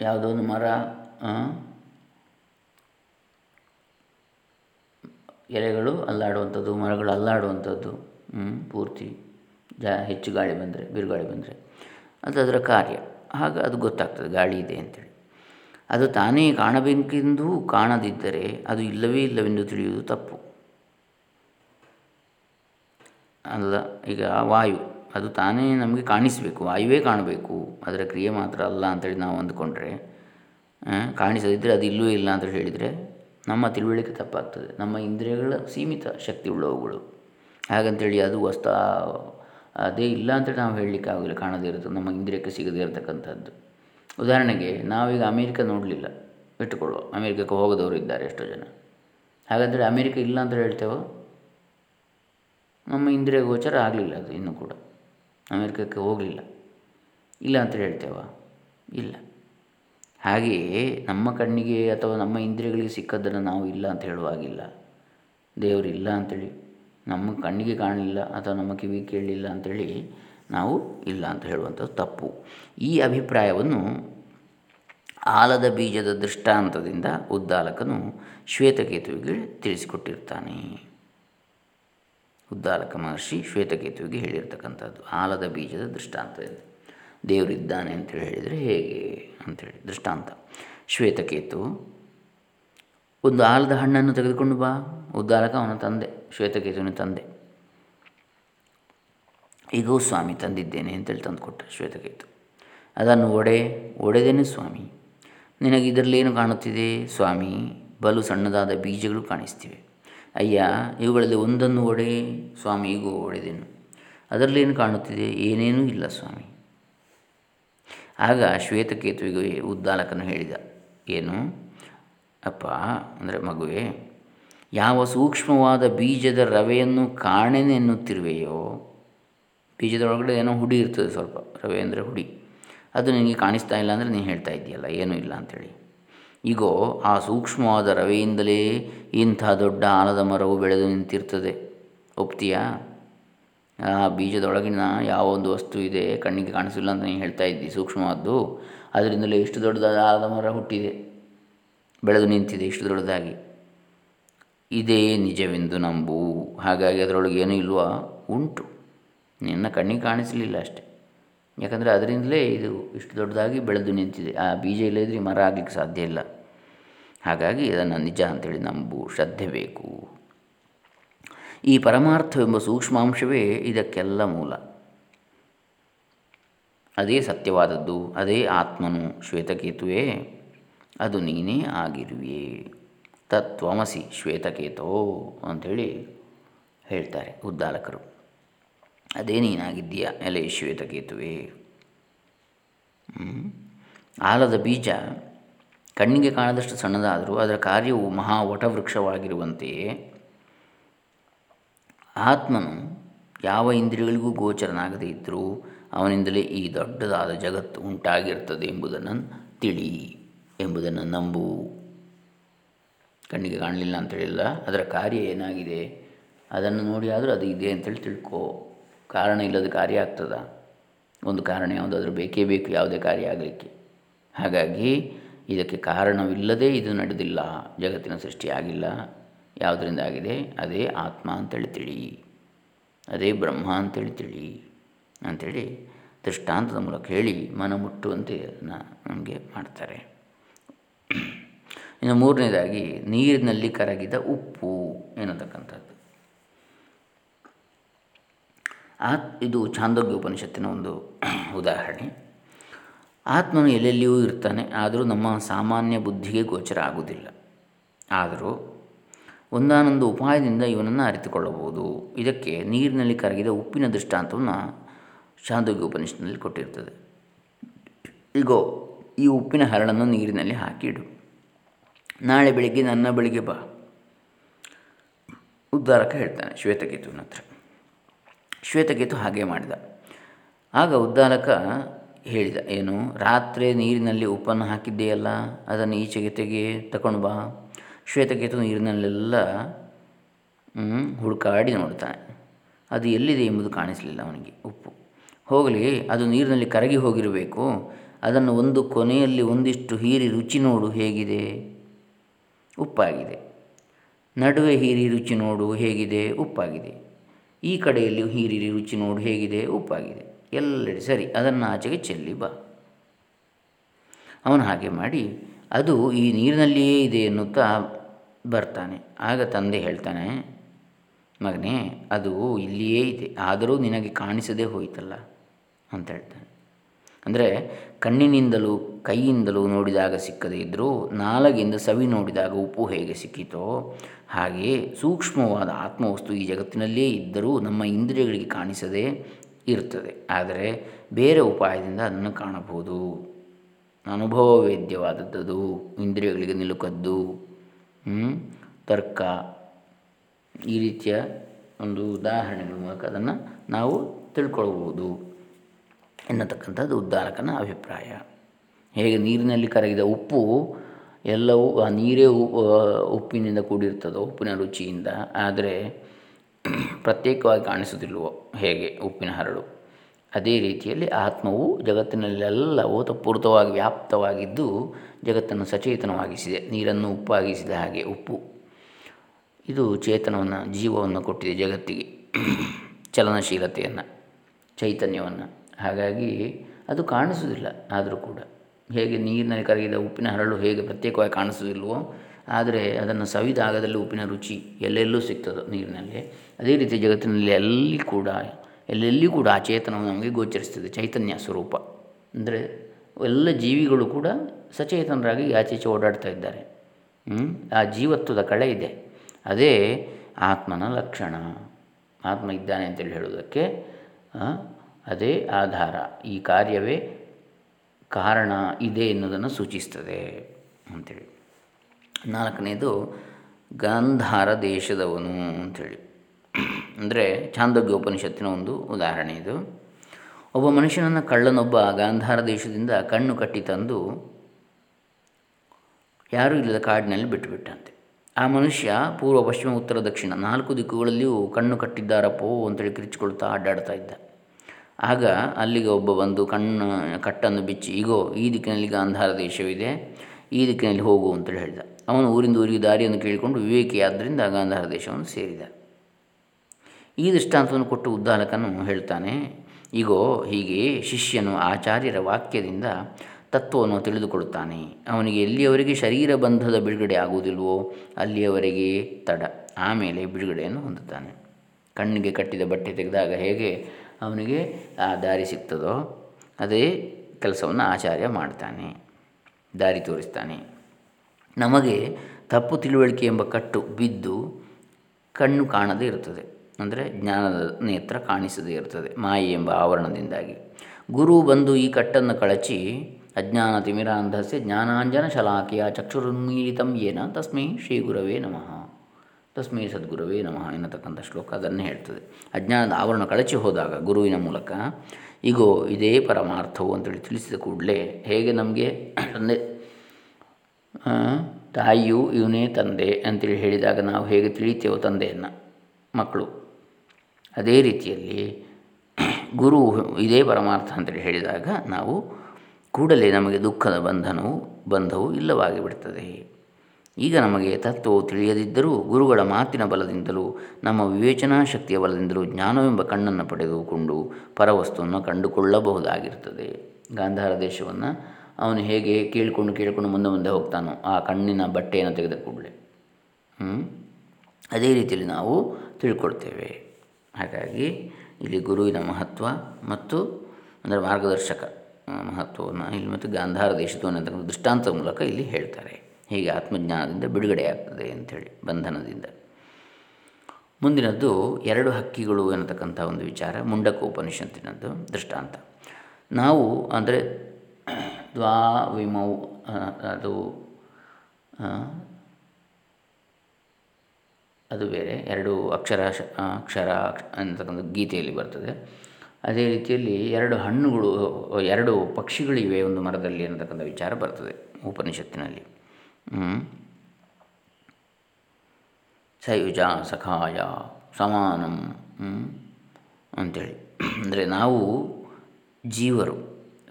ಯಾವುದೋ ಒಂದು ಮರ ಎಲೆಗಳು ಅಲ್ಲಾಡುವಂಥದ್ದು, ಮರಗಳು ಅಲ್ಲಾಡುವಂಥದ್ದು ಪೂರ್ತಿ. ಜಾ ಹೆಚ್ಚು ಗಾಳಿ ಬಂದರೆ, ಬಿರುಗಾಳಿ ಬಂದರೆ ಅದು ಅದರ ಕಾರ್ಯ. ಆಗ ಅದು ಗೊತ್ತಾಗ್ತದೆ, ಗಾಳಿ ಇದೆ ಅಂತೇಳಿ. ಅದು ತಾನೇ ಕಾಣಬೇಕೆಂದೂ ಕಾಣದಿದ್ದರೆ ಅದು ಇಲ್ಲವೇ ಇಲ್ಲವೆಂದು ತಿಳಿಯುವುದು ತಪ್ಪು. ಅಲ್ಲ, ಈಗ ವಾಯು, ಅದು ತಾನೇ ನಮಗೆ ಕಾಣಿಸಬೇಕು, ವಾಯುವೇ ಕಾಣಬೇಕು, ಅದರ ಕ್ರಿಯೆ ಮಾತ್ರ ಅಲ್ಲ ಅಂತೇಳಿ ನಾವು ಅಂದುಕೊಂಡ್ರೆ ಕಾಣಿಸದಿದ್ದರೆ ಅದು ಇಲ್ಲವೇ ಇಲ್ಲ ಅಂತ ಹೇಳಿದರೆ ನಮ್ಮ ತಿಳುವಳಿಕೆ ತಪ್ಪಾಗ್ತದೆ. ನಮ್ಮ ಇಂದ್ರಿಯಗಳ ಸೀಮಿತ ಶಕ್ತಿ ಉಳ್ಳವುಗಳು. ಹಾಗಂತೇಳಿ ಅದು ವಸ್ತು ಅದೇ ಇಲ್ಲ ಅಂತೇಳಿ ನಾವು ಹೇಳಲಿಕ್ಕೆ ಆಗೋಲ್ಲ ಕಾಣದೇ ಇರುತ್ತೆ ನಮ್ಮ ಇಂದ್ರಿಯಕ್ಕೆ ಸಿಗದೇ ಇರತಕ್ಕಂಥದ್ದು. ಉದಾಹರಣೆಗೆ ನಾವೀಗ ಅಮೇರಿಕ ನೋಡಲಿಲ್ಲ ಇಟ್ಟುಕೊಳ್ಳುವ ಅಮೇರಿಕಕ್ಕೆ ಹೋಗದವರು ಇದ್ದಾರೆ ಎಷ್ಟೋ ಜನ. ಹಾಗಾದರೆ ಅಮೇರಿಕ ಇಲ್ಲ ಅಂತ ಹೇಳ್ತೇವೆ? ನಮ್ಮ ಇಂದ್ರಿಯ ಗೋಚರ ಆಗಲಿಲ್ಲ ಅದು ಇನ್ನೂ ಕೂಡ. ಅಮೇರಿಕಕ್ಕೆ ಹೋಗಲಿಲ್ಲ. ಇಲ್ಲ ಅಂತ ಹೇಳ್ತೇವ? ಇಲ್ಲ. ಹಾಗೆಯೇ ನಮ್ಮ ಕಣ್ಣಿಗೆ ಅಥವಾ ನಮ್ಮ ಇಂದ್ರಿಯಗಳಿಗೆ ಸಿಕ್ಕದ್ದನ್ನು ನಾವು ಇಲ್ಲ ಅಂತ ಹೇಳುವಾಗಿಲ್ಲ ಇಲ್ಲ ಅಂಥೇಳಿ ನಮ್ಮ ಕಣ್ಣಿಗೆ ಕಾಣಲಿಲ್ಲ ಅಥವಾ ನಮ್ಮ ಕಿವಿ ಕೇಳಲಿಲ್ಲ ಅಂಥೇಳಿ ನಾವು ಇಲ್ಲ ಅಂತ ಹೇಳುವಂಥದ್ದು ತಪ್ಪು. ಈ ಅಭಿಪ್ರಾಯವನ್ನು ಆಲದ ಬೀಜದ ದೃಷ್ಟಾಂತದಿಂದ ಉದ್ದಾಲಕನು ಶ್ವೇತಕೇತುವಿಗೆ ತಿಳಿಸಿಕೊಟ್ಟಿರ್ತಾನೆ. ಉದ್ದಾಲಕ ಮಹರ್ಷಿ ಶ್ವೇತಕೇತುವಿಗೆ ಹೇಳಿರ್ತಕ್ಕಂಥದ್ದು ಆಲದ ಬೀಜದ ದೃಷ್ಟಾಂತದಿಂದ. ದೇವರಿದ್ದಾನೆ ಅಂತೇಳಿ ಹೇಳಿದರೆ ಹೇಗೆ ಅಂಥೇಳಿ ದೃಷ್ಟಾಂತ. ಶ್ವೇತಕೇತು, ಒಂದು ಆಲದ ಹಣ್ಣನ್ನು ತೆಗೆದುಕೊಂಡು ಬಾ, ಉದ್ದಾಲಕ ಅವನ ತಂದೆ. ಶ್ವೇತಕೇತುವಿನ ತಂದೆ. ಈಗೂ ಸ್ವಾಮಿ, ತಂದಿದ್ದೇನೆ ಅಂತೇಳಿ ತಂದುಕೊಟ್ಟ ಶ್ವೇತಕೇತು. ಅದನ್ನು ಒಡೆ, ಒಡೆದೇನೆ ಸ್ವಾಮಿ. ನಿನಗೆ ಇದರಲ್ಲೇನು ಕಾಣುತ್ತಿದೆ? ಸ್ವಾಮಿ, ಬಲು ಸಣ್ಣದಾದ ಬೀಜಗಳು ಕಾಣಿಸ್ತಿವೆ. ಅಯ್ಯ, ಇವುಗಳಲ್ಲಿ ಒಂದನ್ನು ಒಡೆ. ಸ್ವಾಮಿ ಈಗೂ ಒಡೆದೇನು. ಅದರಲ್ಲೇನು ಕಾಣುತ್ತಿದೆ? ಏನೇನೂ ಇಲ್ಲ ಸ್ವಾಮಿ. ಆಗ ಶ್ವೇತಕೇತುವಿಗೆ ಉದ್ದಾಲಕನು ಹೇಳಿದ, ಏನು? ಅಪ್ಪ, ಅಂದರೆ ಮಗುವೆ ಯಾವ ಸೂಕ್ಷ್ಮವಾದ ಬೀಜದ ರವೆಯನ್ನು ಕಾಣೆನೆನ್ನುತ್ತಿರುವೆಯೋ ಬೀಜದ ಒಳಗಡೆ ಏನೋ ಹುಡಿ ಇರ್ತದೆ ಸ್ವಲ್ಪ, ರವೆ ಅಂದರೆ ಹುಡಿ. ಅದು ನಿನಗೆ ಕಾಣಿಸ್ತಾ ಇಲ್ಲ ಅಂದರೆ ನೀನು ಹೇಳ್ತಾ ಇದ್ದೀಯಲ್ಲ, ಏನೂ ಇಲ್ಲ ಅಂಥೇಳಿ ಈಗೋ ಆ ಸೂಕ್ಷ್ಮವಾದ ರವೆಯಿಂದಲೇ ಇಂಥ ದೊಡ್ಡ ಆಲದ ಮರವು ಬೆಳೆದು ನಿಂತಿರ್ತದೆ. ಒಪ್ತೀಯಾ? ಆ ಬೀಜದೊಳಗಿನ ಯಾವ ಒಂದು ವಸ್ತು ಇದೆ ಕಣ್ಣಿಗೆ ಕಾಣಿಸಿಲ್ಲ ಅಂತ ನೀನು ಹೇಳ್ತಾ ಇದ್ದಿ, ಸೂಕ್ಷ್ಮವಾದ್ದು. ಅದರಿಂದಲೇ ಇಷ್ಟು ದೊಡ್ಡದಾದ ಆಲದ ಮರ ಹುಟ್ಟಿದೆ, ಬೆಳೆದು ನಿಂತಿದೆ ಇಷ್ಟು ದೊಡ್ಡದಾಗಿ. ಇದೇ ನಿಜವೆಂದು ನಂಬು. ಹಾಗಾಗಿ ಅದರೊಳಗೆ ಏನೂ ಇಲ್ವಾ? ಉಂಟು. ನಿನ್ನ ಕಣ್ಣಿಗೆ ಕಾಣಿಸಲಿಲ್ಲ ಅಷ್ಟೆ. ಯಾಕಂದರೆ ಅದರಿಂದಲೇ ಇದು ಇಷ್ಟು ದೊಡ್ಡದಾಗಿ ಬೆಳೆದು ನಿಂತಿದೆ. ಆ ಬೀಜ ಇಲ್ಲದಿದ್ದರೆ ಮರ ಆಗಲಿಕ್ಕೆ ಸಾಧ್ಯ ಇಲ್ಲ. ಹಾಗಾಗಿ ಇದನ್ನು ನಿಜ ಅಂತೇಳಿ ನಂಬು. ಶ್ರದ್ಧೆ ಬೇಕು. ಈ ಪರಮಾರ್ಥವೆಂಬ ಸೂಕ್ಷ್ಮಾಂಶವೇ ಇದಕ್ಕೆಲ್ಲ ಮೂಲ. ಅದೇ ಸತ್ಯವಾದದ್ದು. ಅದೇ ಆತ್ಮನು ಶ್ವೇತಕೇತುವೆ. ಅದು ನೀನೇ ಆಗಿರುವೆ. ತತ್ವಮಸಿ ಶ್ವೇತಕೇತೋ ಅಂಥೇಳಿ ಹೇಳ್ತಾರೆ ಉದ್ದಾಲಕರು. ಅದೇ ನೀನಾಗಿದ್ದೀಯ ಎಲೆ ಶ್ವೇತಕೇತುವೆ. ಆಲದ ಬೀಜ ಕಣ್ಣಿಗೆ ಕಾಣದಷ್ಟು ಸಣ್ಣದಾದರೂ ಅದರ ಕಾರ್ಯವು ಮಹಾ ವಟವೃಕ್ಷವಾಗಿರುವಂತೆಯೇ ಆತ್ಮನು ಯಾವ ಇಂದ್ರಿಯಗಳಿಗೂ ಗೋಚರನಾಗದೇ ಇದ್ದರೂ ಅವನಿಂದಲೇ ಈ ದೊಡ್ಡದಾದ ಜಗತ್ತು ಉಂಟಾಗಿರ್ತದೆ ಎಂಬುದನ್ನು ತಿಳಿ, ಎಂಬುದನ್ನು ನಂಬು. ಕಣ್ಣಿಗೆ ಕಾಣಲಿಲ್ಲ ಅಂತೇಳಿಲ್ಲ ಅದರ ಕಾರ್ಯ ಏನಾಗಿದೆ? ಅದನ್ನು ನೋಡಿ ಆದರೂ ಅದು ಇದೆ ಅಂತೇಳಿ ತಿಳ್ಕೊ. ಕಾರಣ ಇಲ್ಲದ ಕಾರ್ಯ ಆಗ್ತದ. ಒಂದು ಕಾರಣ ಯಾವುದಾದ್ರೂ ಬೇಕೇ ಬೇಕು ಯಾವುದೇ ಕಾರ್ಯ ಆಗಲಿಕ್ಕೆ. ಹಾಗಾಗಿ ಇದಕ್ಕೆ ಕಾರಣವಿಲ್ಲದೆ ಇದು ನಡೆದಿಲ್ಲ. ಜಗತ್ತಿನ ಸೃಷ್ಟಿಯಾಗಿಲ್ಲ ಯಾವುದರಿಂದ ಆಗಿದೆ? ಅದೇ ಆತ್ಮ ಅಂತೇಳಿ ತಿಳಿ. ಅದೇ ಬ್ರಹ್ಮ ಅಂತೇಳಿ ತಿಳಿ. ಅಂಥೇಳಿ ದೃಷ್ಟಾಂತದ ಮೂಲಕ ಹೇಳಿ ಮನ ಮುಟ್ಟುವಂತೆ ಅದನ್ನು ನಮಗೆ ಮಾಡ್ತಾರೆ. ಇನ್ನು ಮೂರನೇದಾಗಿ ನೀರಿನಲ್ಲಿ ಕರಗಿದ ಉಪ್ಪು ಎನ್ನತಕ್ಕಂಥದ್ದು. ಆ, ಇದು ಚಾಂದೋಗ್ಯ ಉಪನಿಷತ್ತಿನ ಒಂದು ಉದಾಹರಣೆ. ಆತ್ಮನು ಎಲ್ಲೆಲ್ಲಿಯೂ ಇರ್ತಾನೆ, ಆದರೂ ನಮ್ಮ ಸಾಮಾನ್ಯ ಬುದ್ಧಿಗೆ ಗೋಚರ ಆಗುವುದಿಲ್ಲ. ಆದರೂ ಒಂದಾನೊಂದು ಉಪಾಯದಿಂದ ಇವನನ್ನು ಅರಿತುಕೊಳ್ಳಬಹುದು. ಇದಕ್ಕೆ ನೀರಿನಲ್ಲಿ ಕರಗಿದ ಉಪ್ಪಿನ ದೃಷ್ಟಾಂತವನ್ನು ಚಾಂದೋಗ್ಯ ಉಪನಿಷತ್ತಿನಲ್ಲಿ ಕೊಟ್ಟಿರ್ತದೆ. ಈಗೋ ಈ ಉಪ್ಪಿನ ಹರಳನ್ನು ನೀರಿನಲ್ಲಿ ಹಾಕಿಡು. ನಾಳೆ ಬೆಳಿಗ್ಗೆ ನನ್ನ ಬಳಿಗೆ ಬಾ. ಉದ್ಧಾರಕ ಹೇಳ್ತಾನೆ ಶ್ವೇತಕೇತುವಿನ ಹತ್ರ. ಶ್ವೇತಕೇತು ಹಾಗೆ ಮಾಡಿದ. ಆಗ ಉದ್ದಾಲಕ ಹೇಳಿದ, ಏನು, ರಾತ್ರಿ ನೀರಿನಲ್ಲಿ ಉಪ್ಪನ್ನು ಹಾಕಿದ್ದೆಯಲ್ಲ, ಅದನ್ನು ಈಚೆಗೆ ತೆಗೆ ತಗೊಂಡು ಬಾ. ಶ್ವೇತಕೇತು ನೀರಿನಲ್ಲೆಲ್ಲ ಹುಡುಕಾಡಿ ನೋಡ್ತಾನೆ. ಅದು ಎಲ್ಲಿದೆ ಎಂಬುದು ಕಾಣಿಸಲಿಲ್ಲ ಅವನಿಗೆ, ಉಪ್ಪು. ಹೋಗಲಿ, ಅದು ನೀರಿನಲ್ಲಿ ಕರಗಿ ಹೋಗಿರಬೇಕು. ಅದನ್ನು ಒಂದು ಕೊನೆಯಲ್ಲಿ ಒಂದಿಷ್ಟು ಹೀರಿ ರುಚಿ ನೋಡು, ಹೇಗಿದೆ? ಉಪ್ಪಾಗಿದೆ. ನಡುವೆ ಹೀರಿ ರುಚಿ ನೋಡು ಹೇಗಿದೆ, ಉಪ್ಪಾಗಿದೆ. ಈ ಕಡೆಯಲ್ಲಿ ಹೀರಿ ರುಚಿ ನೋಡು ಹೇಗಿದೆ, ಉಪ್ಪಾಗಿದೆ. ಎಲ್ಲೆಡೆ ಸರಿ, ಅದನ್ನು ಆಚೆಗೆ ಚೆಲ್ಲಿ ಬಾ. ಅವನು ಹಾಗೆ ಮಾಡಿ, ಅದು ಈ ನೀರಿನಲ್ಲಿಯೇ ಇದೆ ಎನ್ನುತ್ತಾ ಬರ್ತಾನೆ. ಆಗ ತಂದೆ ಹೇಳ್ತಾನೆ, ಮಗನೇ, ಅದು ಇಲ್ಲಿಯೇ ಇದೆ. ಆದರೂ ನಿನಗೆ ಕಾಣಿಸದೇ ಹೋಯಿತಲ್ಲ ಅಂತ ಹೇಳ್ತಾನೆ. ಅಂದರೆ ಕಣ್ಣಿನಿಂದಲೂ ಕೈಯಿಂದಲೂ ನೋಡಿದಾಗ ಸಿಕ್ಕದೇ ಇದ್ದರೂ ನಾಲಗಿಂದ ಸವಿ ನೋಡಿದಾಗ ಉಪ್ಪು ಹೇಗೆ ಸಿಕ್ಕಿತೋ ಹಾಗೆಯೇ ಸೂಕ್ಷ್ಮವಾದ ಆತ್ಮವಸ್ತು ಈ ಜಗತ್ತಿನಲ್ಲೇ ಇದ್ದರೂ ನಮ್ಮ ಇಂದ್ರಿಯಗಳಿಗೆ ಕಾಣಿಸದೇ ಇರ್ತದೆ ಆದರೆ ಬೇರೆ ಉಪಾಯದಿಂದ ಅದನ್ನು ಕಾಣಬಹುದು. ಅನುಭವ ವೇದ್ಯವಾದದ್ದು ಇಂದ್ರಿಯಗಳಿಗೆ ನಿಲುಕದ್ದು ತರ್ಕ ಈ ರೀತಿಯ ಒಂದು ಉದಾಹರಣೆಗಳ ಮೂಲಕ ಅದನ್ನು ನಾವು ತಿಳ್ಕೊಳ್ಬೋದು ಎನ್ನತಕ್ಕಂಥದ್ದು ಉದ್ದಾರಕನ ಅಭಿಪ್ರಾಯ. ಹೇಗೆ ನೀರಿನಲ್ಲಿ ಕರಗಿದ ಉಪ್ಪು ಎಲ್ಲವೂ, ಆ ನೀರೇ ಉಪ್ಪಿನಿಂದ ಕೂಡಿರ್ತದೋ, ಉಪ್ಪಿನ ರುಚಿಯಿಂದ, ಆದರೆ ಪ್ರತ್ಯೇಕವಾಗಿ ಕಾಣಿಸುತ್ತಿಲ್ವೋ ಹೇಗೆ ಉಪ್ಪಿನ ಹರಳು ಅದೇ ರೀತಿಯಲ್ಲಿ ಆತ್ಮವು ಜಗತ್ತಿನಲ್ಲೆಲ್ಲ ಓತಪೂರ್ತವಾಗಿ ವ್ಯಾಪ್ತವಾಗಿದ್ದು, ಜಗತ್ತನ್ನು ಸಚೇತನವಾಗಿಸಿದೆ, ನೀರನ್ನು ಉಪ್ಪಾಗಿಸಿದ ಹಾಗೆ ಉಪ್ಪು. ಇದು ಚೇತನವನ್ನು, ಜೀವವನ್ನು ಕೊಟ್ಟಿದೆ ಜಗತ್ತಿಗೆ, ಚಲನಶೀಲತೆಯನ್ನು, ಚೈತನ್ಯವನ್ನು. ಹಾಗಾಗಿ ಅದು ಕಾಣಿಸುವುದಿಲ್ಲ, ಆದರೂ ಕೂಡ. ಹೇಗೆ ನೀರಿನಲ್ಲಿ ಕರಗಿದ ಉಪ್ಪಿನ ಹರಳು ಹೇಗೆ ಪ್ರತ್ಯೇಕವಾಗಿ ಕಾಣಿಸೋದಿಲ್ವೋ ಆದರೆ ಅದನ್ನು ಸವಿದಾಗದಲ್ಲಿ ಉಪ್ಪಿನ ರುಚಿ ಎಲ್ಲೆಲ್ಲೂ ಸಿಗ್ತದೆ ನೀರಿನಲ್ಲಿ. ಅದೇ ರೀತಿ ಜಗತ್ತಿನಲ್ಲಿ ಎಲ್ಲಿ ಕೂಡ, ಎಲ್ಲೆಲ್ಲಿಯೂ ಕೂಡ ಆ ಚೇತನವು ನಮಗೆ ಗೋಚರಿಸ್ತದೆ, ಚೈತನ್ಯ ಸ್ವರೂಪ. ಅಂದರೆ ಎಲ್ಲ ಜೀವಿಗಳು ಕೂಡ ಸಚೇತನರಾಗಿ ಆಚೆಚೆ ಓಡಾಡ್ತಾ ಇದ್ದಾರೆ. ಆ ಜೀವತ್ವದ ಕಳೆ ಇದೆ. ಅದೇ ಆತ್ಮನ ಲಕ್ಷಣ. ಆತ್ಮ ಇದ್ದಾನೆ ಅಂತೇಳಿ ಹೇಳುವುದಕ್ಕೆ ಅದೇ ಆಧಾರ. ಈ ಕಾರ್ಯವೇ ಕಾರಣ ಇದೆ ಎನ್ನುವುದನ್ನು ಸೂಚಿಸ್ತದೆ ಅಂಥೇಳಿ ನಾಲ್ಕನೇದು ಗಾಂಧಾರ ದೇಶದವನು ಅಂಥೇಳಿ ಅಂದರೆ ಚಾಂದೋಗ್ಯ ಉಪನಿಷತ್ತಿನ ಒಂದು ಉದಾಹರಣೆ ಇದು. ಒಬ್ಬ ಮನುಷ್ಯನನ್ನು ಕಳ್ಳನೊಬ್ಬ ಗಾಂಧಾರ ದೇಶದಿಂದ ಕಣ್ಣು ಕಟ್ಟಿ ತಂದು ಯಾರೂ ಇಲ್ಲದ ಕಾಡಿನಲ್ಲಿ ಬಿಟ್ಟುಬಿಟ್ಟಂತೆ. ಆ ಮನುಷ್ಯ ಪೂರ್ವ, ಪಶ್ಚಿಮ, ಉತ್ತರ, ದಕ್ಷಿಣ ನಾಲ್ಕು ದಿಕ್ಕುಗಳಲ್ಲಿಯೂ ಕಣ್ಣು ಕಟ್ಟಿದ್ದಾರಪ್ಪೋ ಅಂತೇಳಿ ಕಿರಿಚಿಕೊಳ್ತಾ ಅಡ್ಡಾಡ್ತಾ ಇದ್ದ. ಆಗ ಅಲ್ಲಿಗೆ ಒಬ್ಬ ಬಂದು ಕಣ್ಣು, ಕಟ್ಟನ್ನು ಬಿಚ್ಚಿ ಈಗೋ ಈ ದಿಕ್ಕಿನಲ್ಲಿ ಗಾಂಧಾರ ದೇಶವಿದೆ ಈ ದಿಕ್ಕಿನಲ್ಲಿ ಹೋಗು ಅಂತೇಳಿ ಹೇಳಿದ. ಅವನು ಊರಿಂದ ಊರಿಗೆ ದಾರಿಯನ್ನು ಕೇಳಿಕೊಂಡು ವಿವೇಕಿಯಾದ್ದರಿಂದ ಗಾಂಧಾರ ದೇಶವನ್ನು ಸೇರಿದ. ಈ ದೃಷ್ಟಾಂತವನ್ನು ಕೊಟ್ಟು ಉದ್ದಾಲಕನು ಹೇಳ್ತಾನೆ ಈಗೋ ಹೀಗೆ ಶಿಷ್ಯನು ಆಚಾರ್ಯರ ವಾಕ್ಯದಿಂದ ತತ್ವವನ್ನು ತಿಳಿದುಕೊಳ್ಳುತ್ತಾನೆ. ಅವನಿಗೆ ಎಲ್ಲಿಯವರೆಗೆ ಶರೀರ ಬಂಧದ ಬಿಡುಗಡೆ ಆಗುವುದಿಲ್ವೋ ಅಲ್ಲಿಯವರೆಗೆ ತಡ. ಆಮೇಲೆ ಬಿಡುಗಡೆಯನ್ನು ಹೊಂದುತ್ತಾನೆ. ಕಣ್ಣಿಗೆ ಕಟ್ಟಿದ ಬಟ್ಟೆ ತೆಗೆದಾಗ ಹೇಗೆ ಅವನಿಗೆ ಆ ದಾರಿ ಸಿಗ್ತದೋ ಅದೇ ಕೆಲಸವನ್ನು ಆಚಾರ್ಯ ಮಾಡ್ತಾನೆ, ದಾರಿ ತೋರಿಸ್ತಾನೆ. ನಮಗೆ ತಪ್ಪು ತಿಳುವಳಿಕೆ ಎಂಬ ಕಟ್ಟು ಬಿದ್ದು ಕಣ್ಣು ಕಾಣದೇ ಇರುತ್ತದೆ. ಅಂದರೆ ಜ್ಞಾನದ ನೇತ್ರ ಕಾಣಿಸದೇ ಇರ್ತದೆ ಮಾಯೆ ಎಂಬ ಆವರಣದಿಂದಾಗಿ. ಗುರು ಬಂದು ಈ ಕಟ್ಟನ್ನು ಕಳಚಿ, ಅಜ್ಞಾನ ತಿಮಿರಾಂಧಸ್ಯ ಜ್ಞಾನಾಂಜನ ಶಲಾಕಿಯ ಚಕ್ಷುರುನ್ಮೀಲಿತಂ ಏನ ತಸ್ಮೈ ಶ್ರೀ ಗುರವೇ ನಮಃ. ತಸ್ಮೈ ಸದ್ಗುರುವೇ ನಮಃ ಎನ್ನತಕ್ಕಂಥ ಶ್ಲೋಕ ಅದನ್ನೇ ಹೇಳ್ತದೆ. ಅಜ್ಞಾನದ ಆವರಣ ಕಳಚಿ ಹೋದಾಗ ಗುರುವಿನ ಮೂಲಕ ಈಗೋ ಇದೇ ಪರಮಾರ್ಥವು ಅಂತೇಳಿ ತಿಳಿಸಿದ ಕೂಡಲೇ ಹೇಗೆ ನಮಗೆ ತಂದೆ ತಾಯಿಯು ಇವನೇ ತಂದೆ ಅಂತೇಳಿ ಹೇಳಿದಾಗ ನಾವು ಹೇಗೆ ತಿಳಿತೇವೋ ತಂದೆಯನ್ನು, ಮಕ್ಕಳು. ಅದೇ ರೀತಿಯಲ್ಲಿ ಗುರು ಇದೇ ಪರಮಾರ್ಥ ಅಂತೇಳಿ ಹೇಳಿದಾಗ ನಾವು ಕೂಡಲೇ ನಮಗೆ ದುಃಖದ ಬಂಧನವು, ಬಂಧವು ಇಲ್ಲವಾಗಿ ಬಿಡ್ತದೆ ಈಗ ನಮಗೆ ತತ್ವವು ತಿಳಿಯದಿದ್ದರೂ ಗುರುಗಳ ಮಾತಿನ ಬಲದಿಂದಲೂ, ನಮ್ಮ ವಿವೇಚನಾ ಶಕ್ತಿಯ ಬಲದಿಂದಲೂ ಜ್ಞಾನವೆಂಬ ಕಣ್ಣನ್ನು ಪಡೆದುಕೊಂಡು ಪರವಸ್ತುವನ್ನು ಕಂಡುಕೊಳ್ಳಬಹುದಾಗಿರ್ತದೆ ಗಾಂಧಾರ ದೇಶವನ್ನು ಅವನು ಹೇಗೆ ಕೇಳಿಕೊಂಡು ಕೇಳಿಕೊಂಡು ಮುಂದೆ ಮುಂದೆ ಹೋಗ್ತಾನೋ ಆ ಕಣ್ಣಿನ ಬಟ್ಟೆಯನ್ನು ತೆಗೆದ ಕೂಡಲೇ. ಅದೇ ರೀತಿಯಲ್ಲಿ ನಾವು ತಿಳ್ಕೊಳ್ತೇವೆ. ಹಾಗಾಗಿ ಇಲ್ಲಿ ಗುರುವಿನ ಮಹತ್ವ ಮತ್ತು ಅಂದರೆ ಮಾರ್ಗದರ್ಶಕ ಮಹತ್ವವನ್ನು ಇಲ್ಲಿ ಮತ್ತು ಗಾಂಧಾರ ದೇಶದ ಅನ್ನತಕ್ಕಂಥ ದೃಷ್ಟಾಂತದ ಮೂಲಕ ಇಲ್ಲಿ ಹೇಳ್ತಾರೆ. ಹೀಗೆ ಆತ್ಮಜ್ಞಾನದಿಂದ ಬಿಡುಗಡೆಯಾಗ್ತದೆ ಅಂಥೇಳಿ ಬಂಧನದಿಂದ. ಮುಂದಿನದ್ದು ಎರಡು ಹಕ್ಕಿಗಳು ಎನ್ನತಕ್ಕಂಥ ಒಂದು ವಿಚಾರ, ಮುಂಡಕ ಉಪನಿಷತ್ತಿನದ್ದು ದೃಷ್ಟಾಂತ. ನಾವು ಅಂದರೆ ದ್ವಾವಿಮೌ ಅದು ಅದು ಬೇರೆ, ಎರಡು ಅಕ್ಷರ ಅಕ್ಷರ ಅಂತಕ್ಕಂಥ ಗೀತೆಯಲ್ಲಿ ಬರ್ತದೆ. ಅದೇ ರೀತಿಯಲ್ಲಿ ಎರಡು ಹಣ್ಣುಗಳು, ಎರಡು ಪಕ್ಷಿಗಳಿವೆ ಒಂದು ಮರದಲ್ಲಿ ಅನ್ನತಕ್ಕಂಥ ವಿಚಾರ ಬರ್ತದೆ ಉಪನಿಷತ್ತಿನಲ್ಲಿ. ಸಯುಜ ಸಖಾಯ ಸಮಾನಂ ಅಂಥೇಳಿ ಅಂದರೆ ನಾವು ಜೀವರು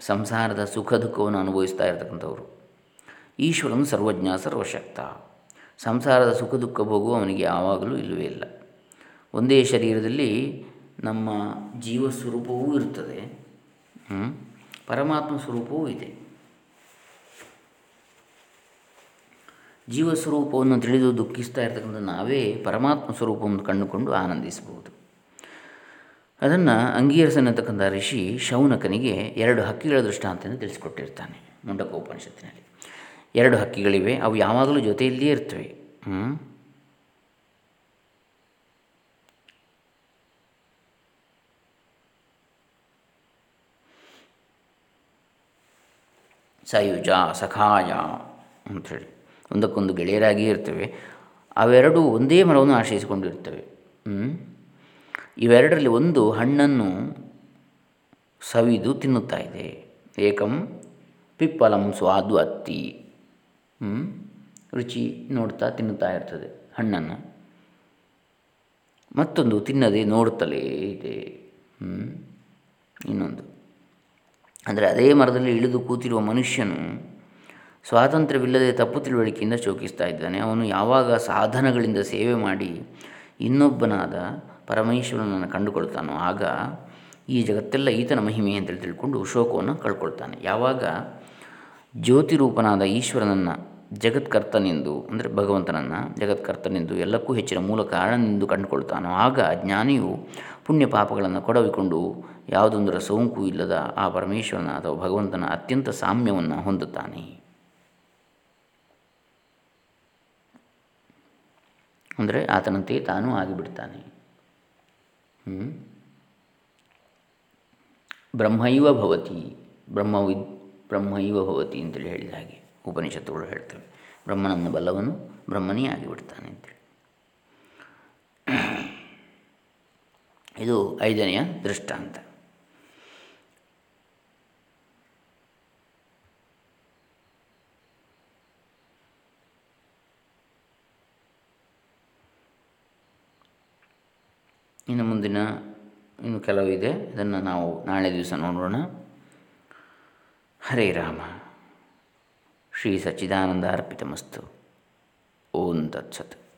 ಸಂಸಾರದ ಸುಖ ದುಃಖವನ್ನು ಅನುಭವಿಸ್ತಾ ಇರತಕ್ಕಂಥವ್ರು. ಈಶ್ವರನು ಸರ್ವಜ್ಞ ಸರ್ವಶಕ್ತ. ಸಂಸಾರದ ಸುಖ ದುಃಖ ಭೋಗವು ಅವನಿಗೆ ಯಾವಾಗಲೂ ಇಲ್ಲವೇ ಇಲ್ಲ. ಒಂದೇ ಶರೀರದಲ್ಲಿ ನಮ್ಮ ಜೀವ ಸ್ವರೂಪವೂ ಇರ್ತದೆ ಪರಮಾತ್ಮ ಸ್ವರೂಪವೂ ಇದೆ. ಜೀವ ಸ್ವರೂಪವನ್ನು ತಿಳಿದು ದುಃಖಿಸ್ತಾ ಇರತಕ್ಕಂಥ ನಾವೇ ಪರಮಾತ್ಮ ಸ್ವರೂಪವನ್ನು ಕಂಡುಕೊಂಡು ಆನಂದಿಸಬಹುದು. ಅದನ್ನು ಅಂಗೀಕರಿಸನ್ನತಕ್ಕಂಥ ಋಷಿ ಶೌನಕನಿಗೆ ಎರಡು ಹಕ್ಕಿಗಳ ದೃಷ್ಟಾಂತವನ್ನು ತಿಳಿಸಿಕೊಟ್ಟಿರ್ತಾನೆ ಮುಂಡಕೋಪನಿಷತ್ತಿನಲ್ಲಿ ಎರಡು ಹಕ್ಕಿಗಳಿವೆ, ಅವು ಯಾವಾಗಲೂ ಜೊತೆಯಲ್ಲಿಯೇ ಇರ್ತವೆ. ಸಯುಜ ಸಖಾಯ ಅಂಥೇಳಿ ಒಂದಕ್ಕೊಂದು ಗೆಳೆಯರಾಗಿಯೇ ಇರ್ತವೆ. ಅವೆರಡೂ ಒಂದೇ ಮರವನ್ನು ಆಶ್ರಯಿಸಿಕೊಂಡಿರ್ತವೆ. ಇವೆರಡರಲ್ಲಿ ಒಂದು ಹಣ್ಣನ್ನು ಸವಿದು ತಿನ್ನುತ್ತಾ ಇದೆ. ಏಕಂ ಪಿಪ್ಪಲಂ ಸ್ವಾದು ಅತ್ತಿ. ರುಚಿ ನೋಡ್ತಾ ತಿನ್ನುತ್ತಾ ಇರ್ತದೆ ಹಣ್ಣನ್ನು. ಮತ್ತೊಂದು ತಿನ್ನದೆ ನೋಡುತ್ತಲೇ ಇದೆ. ಇನ್ನೊಂದು. ಅಂದರೆ ಅದೇ ಮರದಲ್ಲಿ ಇಳಿದು ಕೂತಿರುವ ಮನುಷ್ಯನು ಸ್ವಾತಂತ್ರ್ಯವಿಲ್ಲದೆ ತಪ್ಪು ತಿಳುವಳಿಕೆಯಿಂದ ಶೋಕಿಸ್ತಾ ಇದ್ದಾನೆ. ಅವನು ಯಾವಾಗ ಸಾಧನಗಳಿಂದ ಸೇವೆ ಮಾಡಿ ಇನ್ನೊಬ್ಬನಾದ ಪರಮೇಶ್ವರನನ್ನು ಕಂಡುಕೊಳ್ತಾನೋ ಆಗ ಈ ಜಗತ್ತೆಲ್ಲ ಈತನ ಮಹಿಮೆ ಅಂತೇಳಿ ತಿಳ್ಕೊಂಡು ಶೋಕವನ್ನು ಕಳ್ಕೊಳ್ತಾನೆ. ಯಾವಾಗ ಜ್ಯೋತಿರೂಪನಾದ ಈಶ್ವರನನ್ನು, ಜಗತ್ಕರ್ತನೆಂದು, ಅಂದರೆ ಭಗವಂತನನ್ನು, ಜಗತ್ಕರ್ತನೆಂದು ಎಲ್ಲಕ್ಕೂ ಹೆಚ್ಚಿನ ಮೂಲ ಕಾರಣನೆಂದು ಕಂಡುಕೊಳ್ತಾನೋ ಆಗ ಜ್ಞಾನಿಯು ಪುಣ್ಯ ಪಾಪಗಳನ್ನು ಕೊಡವಿಕೊಂಡು ಯಾವುದೊಂದರ ಸೋಂಕು ಇಲ್ಲದ ಆ ಪರಮೇಶ್ವರನ ಅಥವಾ ಭಗವಂತನ ಅತ್ಯಂತ ಸಾಮ್ಯವನ್ನು ಹೊಂದುತ್ತಾನೆ. ಅಂದರೆ ಆತನಂತೆ ತಾನೂ ಆಗಿಬಿಡ್ತಾನೆ. ಬ್ರಹ್ಮೈವ ಭವತಿ, ಬ್ರಹ್ಮವಿದ್, ಬ್ರಹ್ಮೈವ ಭವತಿ ಅಂತೇಳಿ ಹೇಳಿದ ಹಾಗೆ ಉಪನಿಷತ್ತುಗಳು ಹೇಳ್ತವೆ. ಬ್ರಹ್ಮನನ್ನ ಬಲ್ಲವನು ಬ್ರಹ್ಮನೇ ಆಗಿಬಿಡ್ತಾನೆ ಅಂತೇಳಿ. ಇದು ಐದನೆಯ ದೃಷ್ಟಾಂತ. ಇನ್ನು ಮುಂದಿನ ಇನ್ನು ಕೆಲವು ಇದೆ. ಇದನ್ನು ನಾವು ನಾಳೆ ದಿವಸ ನೋಡೋಣ. ಹರೇ ರಾಮ. ಶ್ರೀ ಸಚ್ಚಿದಾನಂದ ಅರ್ಪಿತಮಸ್ತು. ಓಂ ತತ್ಸತ್.